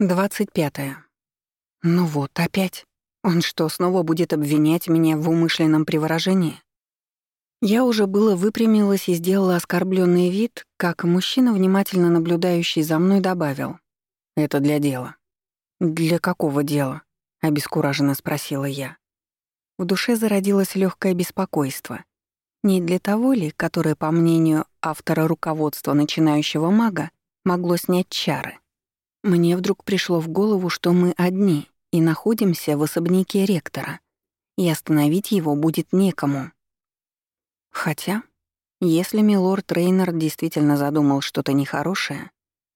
двадцать пятое. Ну вот, опять. Он что, снова будет обвинять меня в умышленном приворожении? Я уже было выпрямилась и сделала оскорбленный вид, как мужчина, внимательно наблюдающий за мной, добавил. «Это для дела». «Для какого дела?» — обескураженно спросила я. В душе зародилось легкое беспокойство. Не для того ли, которое, по мнению автора руководства начинающего мага, могло снять чары? Мне вдруг пришло в голову, что мы одни и находимся в особняке ректора, и остановить его будет некому. Хотя, если милорд Рейнер действительно задумал что-то нехорошее,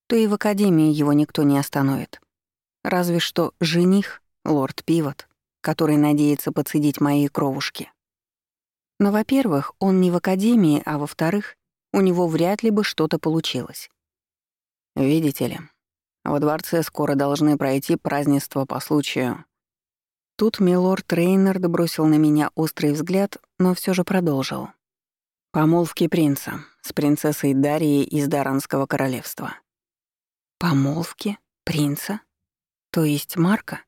то и в Академии его никто не остановит. Разве что жених, лорд Пивот, который надеется подсадить мои кровушки. Но, во-первых, он не в Академии, а во-вторых, у него вряд ли бы что-то получилось. Видите ли, во дворце скоро должны пройти празднества по случаю. Тут милорд Рейнард бросил на меня острый взгляд, но все же продолжил. Помолвки принца с принцессой Дарией из Даранского королевства. Помолвки? Принца? То есть Марка?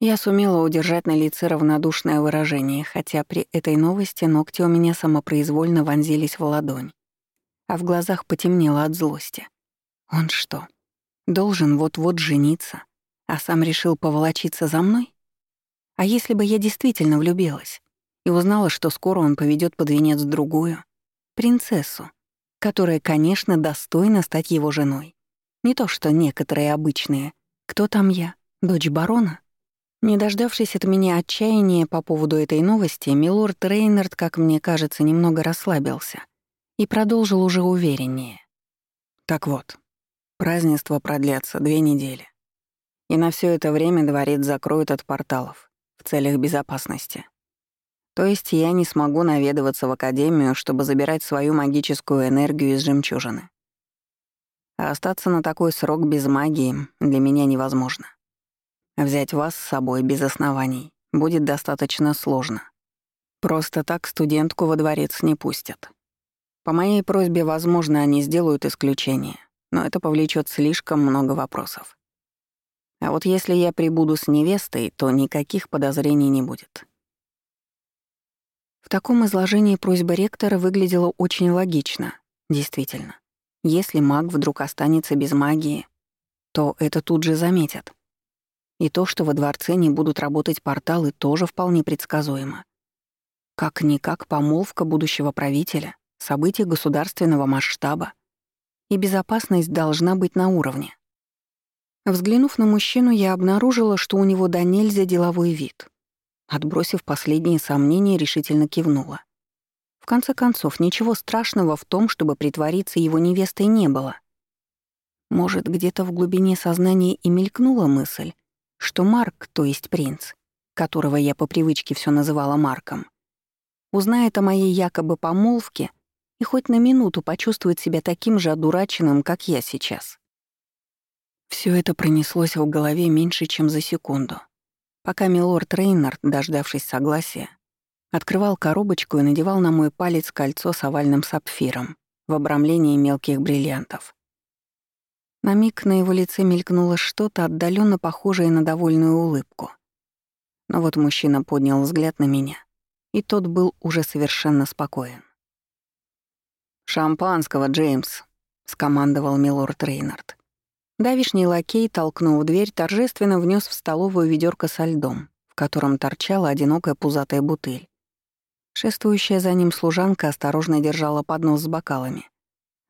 Я сумела удержать на лице равнодушное выражение, хотя при этой новости ногти у меня самопроизвольно вонзились в ладонь, а в глазах потемнело от злости. Он что, должен вот-вот жениться, а сам решил поволочиться за мной? А если бы я действительно влюбилась? и узнала, что скоро он поведет под венец другую, принцессу, которая, конечно, достойна стать его женой. Не то что некоторые обычные. Кто там я? Дочь барона? Не дождавшись от меня отчаяния по поводу этой новости, милорд Рейнард, как мне кажется, немного расслабился и продолжил уже увереннее. Так вот, празднество продлятся две недели. И на все это время дворец закроют от порталов в целях безопасности. То есть я не смогу наведываться в академию, чтобы забирать свою магическую энергию из жемчужины. А остаться на такой срок без магии для меня невозможно. Взять вас с собой без оснований будет достаточно сложно. Просто так студентку во дворец не пустят. По моей просьбе, возможно, они сделают исключение, но это повлечет слишком много вопросов. А вот если я прибуду с невестой, то никаких подозрений не будет. В таком изложении просьба ректора выглядела очень логично. Действительно. Если маг вдруг останется без магии, то это тут же заметят. И то, что во дворце не будут работать порталы, тоже вполне предсказуемо. Как-никак помолвка будущего правителя, событие государственного масштаба. И безопасность должна быть на уровне. Взглянув на мужчину, я обнаружила, что у него до нельзя деловой вид. Отбросив последние сомнения, решительно кивнула. В конце концов, ничего страшного в том, чтобы притвориться его невестой не было. Может, где-то в глубине сознания и мелькнула мысль, что Марк, то есть принц, которого я по привычке все называла Марком, узнает о моей якобы помолвке и хоть на минуту почувствует себя таким же одураченным, как я сейчас. Все это пронеслось в голове меньше, чем за секунду пока милорд Рейнард, дождавшись согласия, открывал коробочку и надевал на мой палец кольцо с овальным сапфиром в обрамлении мелких бриллиантов. На миг на его лице мелькнуло что-то отдаленно похожее на довольную улыбку. Но вот мужчина поднял взгляд на меня, и тот был уже совершенно спокоен. «Шампанского, Джеймс», — скомандовал милорд Рейнард. Давишний лакей, толкнув дверь, торжественно внес в столовую ведерко со льдом, в котором торчала одинокая пузатая бутыль. Шествующая за ним служанка осторожно держала поднос с бокалами.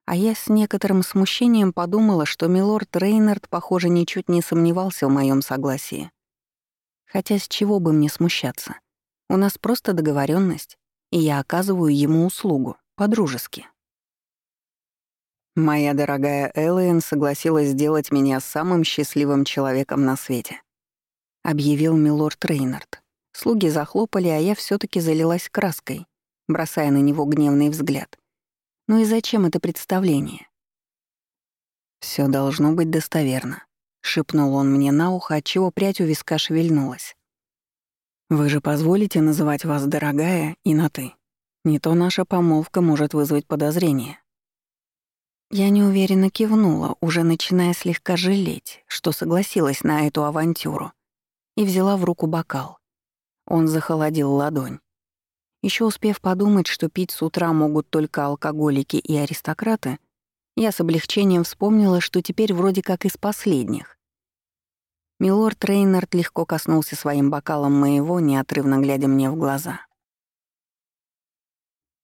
А я с некоторым смущением подумала, что милорд Рейнард, похоже, ничуть не сомневался в моем согласии. Хотя с чего бы мне смущаться? У нас просто договоренность, и я оказываю ему услугу, по-дружески. Моя дорогая Эллиен согласилась сделать меня самым счастливым человеком на свете», — объявил милорд Рейнард. Слуги захлопали, а я все таки залилась краской, бросая на него гневный взгляд. «Ну и зачем это представление?» Все должно быть достоверно», — шепнул он мне на ухо, отчего прядь у виска шевельнулась. «Вы же позволите называть вас дорогая и на «ты». Не то наша помолвка может вызвать подозрение». Я неуверенно кивнула, уже начиная слегка жалеть, что согласилась на эту авантюру, и взяла в руку бокал. Он захолодил ладонь. Еще успев подумать, что пить с утра могут только алкоголики и аристократы, я с облегчением вспомнила, что теперь вроде как из последних. Милорд Рейнард легко коснулся своим бокалом моего, неотрывно глядя мне в глаза.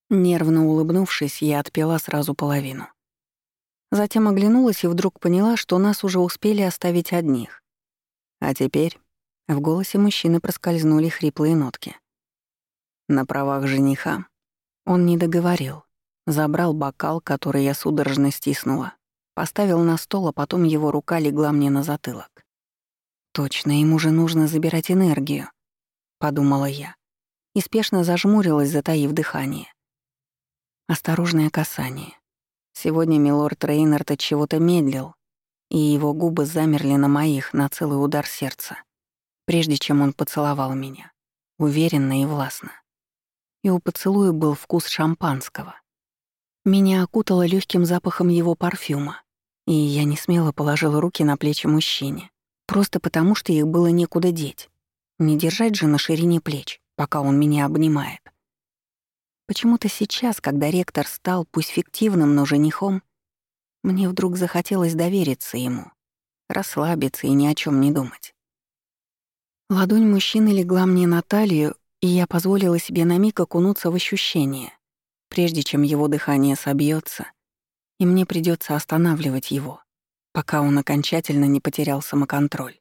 Нервно улыбнувшись, я отпила сразу половину. Затем оглянулась и вдруг поняла, что нас уже успели оставить одних. А теперь в голосе мужчины проскользнули хриплые нотки. На правах жениха он не договорил. Забрал бокал, который я судорожно стиснула, поставил на стол, а потом его рука легла мне на затылок. «Точно, ему же нужно забирать энергию», — подумала я, и спешно зажмурилась, затаив дыхание. Осторожное касание. Сегодня милорд Рейнард от чего-то медлил, и его губы замерли на моих на целый удар сердца, прежде чем он поцеловал меня, уверенно и властно. И у поцелуя был вкус шампанского. Меня окутало легким запахом его парфюма, и я не смело положила руки на плечи мужчине, просто потому что их было некуда деть. Не держать же на ширине плеч, пока он меня обнимает. Почему-то сейчас, когда ректор стал, пусть фиктивным, но женихом, мне вдруг захотелось довериться ему, расслабиться и ни о чем не думать. Ладонь мужчины легла мне на талию, и я позволила себе на миг окунуться в ощущение, прежде чем его дыхание собьется, и мне придется останавливать его, пока он окончательно не потерял самоконтроль.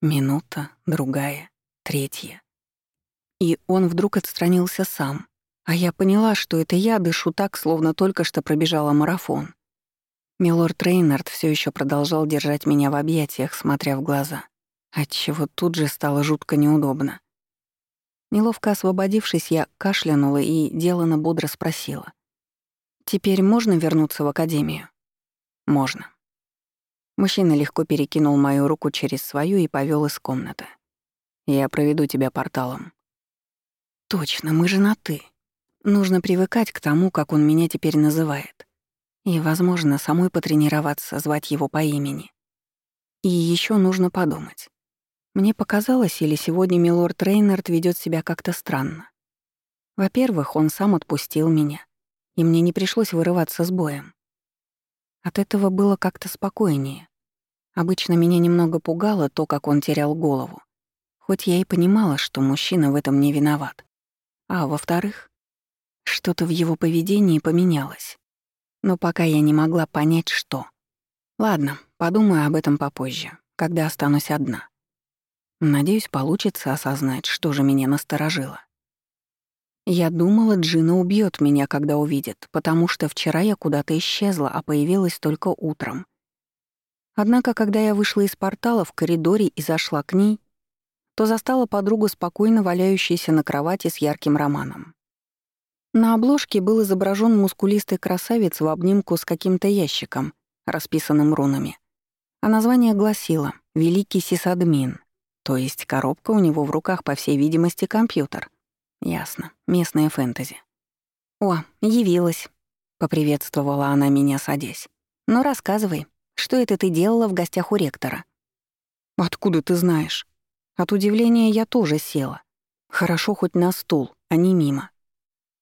Минута, другая, третья. И он вдруг отстранился сам, а я поняла, что это я дышу так, словно только что пробежала марафон. Милорд Рейнард все еще продолжал держать меня в объятиях, смотря в глаза, отчего тут же стало жутко неудобно. Неловко освободившись, я кашлянула и делано бодро спросила. «Теперь можно вернуться в академию?» «Можно». Мужчина легко перекинул мою руку через свою и повел из комнаты. «Я проведу тебя порталом». «Точно, мы же на «ты». Нужно привыкать к тому, как он меня теперь называет. И, возможно, самой потренироваться, звать его по имени. И еще нужно подумать. Мне показалось, или сегодня милорд Рейнард ведет себя как-то странно. Во-первых, он сам отпустил меня, и мне не пришлось вырываться с боем. От этого было как-то спокойнее. Обычно меня немного пугало то, как он терял голову, хоть я и понимала, что мужчина в этом не виноват. А во-вторых, что-то в его поведении поменялось. Но пока я не могла понять, что. Ладно, подумаю об этом попозже, когда останусь одна. Надеюсь, получится осознать, что же меня насторожило. Я думала, Джина убьет меня, когда увидит, потому что вчера я куда-то исчезла, а появилась только утром. Однако, когда я вышла из портала в коридоре и зашла к ней, то застала подругу спокойно валяющейся на кровати с ярким романом. На обложке был изображен мускулистый красавец в обнимку с каким-то ящиком, расписанным рунами. А название гласило «Великий сисадмин», то есть коробка у него в руках, по всей видимости, компьютер. Ясно, местная фэнтези. «О, явилась», — поприветствовала она меня, садясь. «Ну, рассказывай, что это ты делала в гостях у ректора?» «Откуда ты знаешь?» От удивления я тоже села. Хорошо хоть на стул, а не мимо.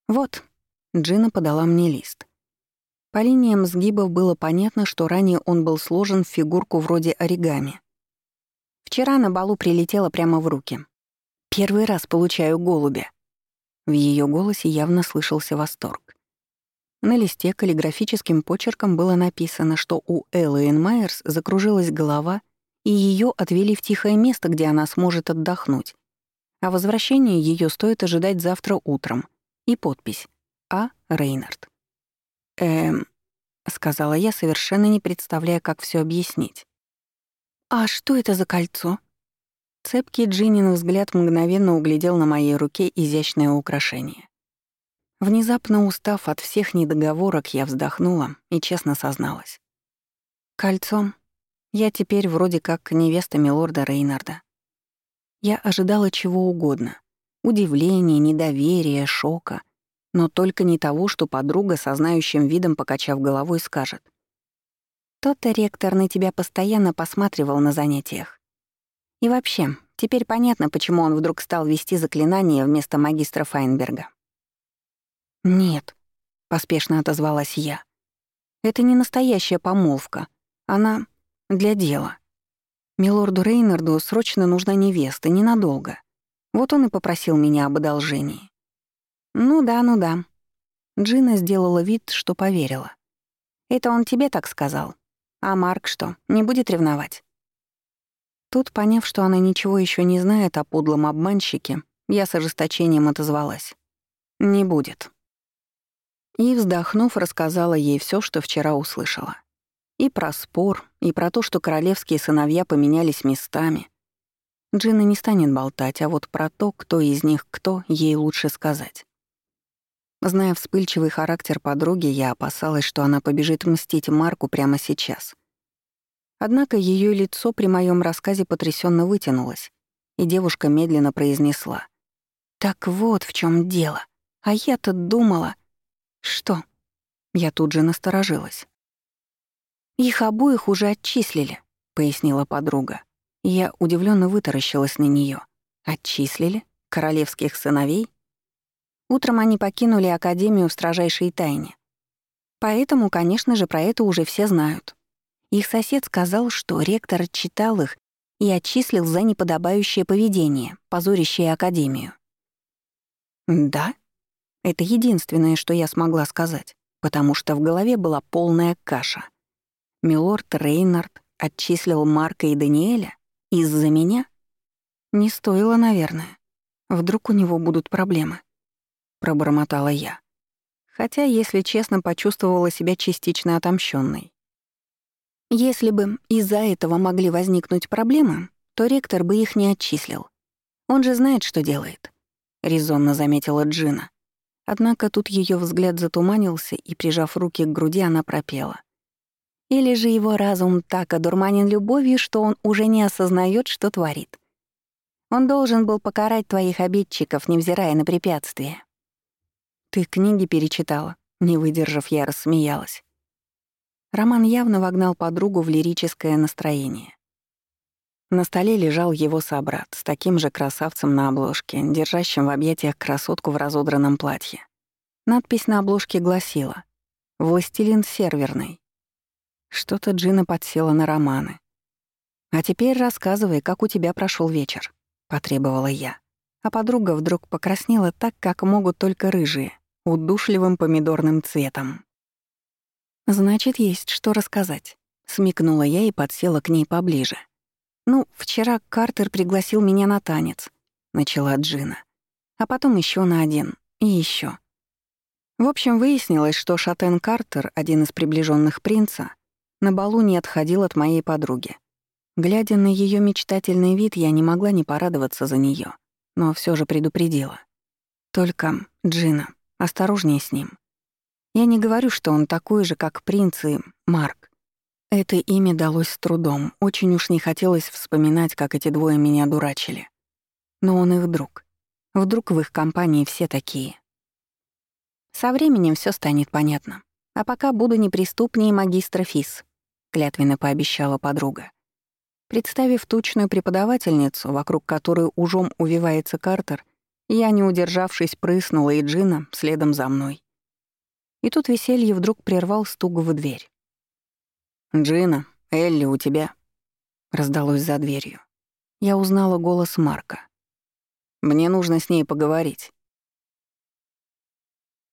«Вот», — Джина подала мне лист. По линиям сгибов было понятно, что ранее он был сложен в фигурку вроде оригами. Вчера на балу прилетела прямо в руки. Первый раз получаю голубя. В ее голосе явно слышался восторг. На листе каллиграфическим почерком было написано, что у Эллен Майерс закружилась голова, и ее отвели в тихое место, где она сможет отдохнуть. А возвращение ее стоит ожидать завтра утром — и подпись «А. Рейнард». «Эм...» — сказала я, совершенно не представляя, как все объяснить. «А что это за кольцо?» Цепкий Джиннин взгляд мгновенно углядел на моей руке изящное украшение. Внезапно устав от всех недоговорок, я вздохнула и честно созналась. «Кольцо. Я теперь вроде как невеста милорда Рейнарда. Я ожидала чего угодно, Удивления, недоверия, шока. но только не того, что подруга со знающим видом, покачав головой, скажет. «Тот-то ректор на тебя постоянно посматривал на занятиях. И вообще, теперь понятно, почему он вдруг стал вести заклинания вместо магистра Файнберга». «Нет», — поспешно отозвалась я. «Это не настоящая помолвка. Она для дела. Милорду Рейнарду срочно нужна невеста, ненадолго. Вот он и попросил меня об одолжении. Ну да, ну да. Джина сделала вид, что поверила. Это он тебе так сказал. А Марк что, не будет ревновать? Тут, поняв, что она ничего еще не знает о подлом обманщике, я с ожесточением отозвалась. «Не будет». И, вздохнув, рассказала ей все, что вчера услышала. И про спор, и про то, что королевские сыновья поменялись местами. Джина не станет болтать, а вот про то, кто из них кто, ей лучше сказать. Зная вспыльчивый характер подруги, я опасалась, что она побежит мстить Марку прямо сейчас. Однако ее лицо при моем рассказе потрясенно вытянулось, и девушка медленно произнесла. «Так вот в чем дело. А я-то думала...» «Что?» Я тут же насторожилась. «Их обоих уже отчислили», — пояснила подруга. Я удивленно вытаращилась на нее. «Отчислили? Королевских сыновей?» Утром они покинули Академию в строжайшей тайне. Поэтому, конечно же, про это уже все знают. Их сосед сказал, что ректор отчитал их и отчислил за неподобающее поведение, позорящее Академию. «Да?» Это единственное, что я смогла сказать, потому что в голове была полная каша — Милорд Рейнард отчислил Марка и Даниэля? Из-за меня? Не стоило, наверное. Вдруг у него будут проблемы. Пробормотала я. Хотя, если честно, почувствовала себя частично отомщенной. Если бы из-за этого могли возникнуть проблемы, то ректор бы их не отчислил. Он же знает, что делает, — резонно заметила Джина. Однако тут ее взгляд затуманился, и, прижав руки к груди, она пропела. Или же его разум так одурманен любовью, что он уже не осознает, что творит. Он должен был покарать твоих обидчиков, невзирая на препятствия. Ты книги перечитала, не выдержав, я рассмеялась. Роман явно вогнал подругу в лирическое настроение. На столе лежал его собрат с таким же красавцем на обложке, держащим в объятиях красотку в разодранном платье. Надпись на обложке гласила «Властелин серверный». Что-то Джина подсела на романы. «А теперь рассказывай, как у тебя прошел вечер», — потребовала я. А подруга вдруг покраснела так, как могут только рыжие, удушливым помидорным цветом. «Значит, есть что рассказать», — смекнула я и подсела к ней поближе. «Ну, вчера Картер пригласил меня на танец», — начала Джина. «А потом еще на один. И еще. В общем, выяснилось, что Шатен Картер, один из приближенных принца, на балу не отходил от моей подруги. Глядя на ее мечтательный вид, я не могла не порадоваться за нее, но все же предупредила. Только, Джина, осторожнее с ним. Я не говорю, что он такой же, как принц и Марк. Это имя далось с трудом, очень уж не хотелось вспоминать, как эти двое меня дурачили. Но он их друг. Вдруг в их компании все такие. Со временем все станет понятно. А пока буду неприступнее магистра Фис. — клятвенно пообещала подруга. Представив тучную преподавательницу, вокруг которой ужом увивается Картер, я, не удержавшись, прыснула и Джина следом за мной. И тут веселье вдруг прервал стук в дверь. «Джина, Элли у тебя?» — раздалось за дверью. Я узнала голос Марка. «Мне нужно с ней поговорить».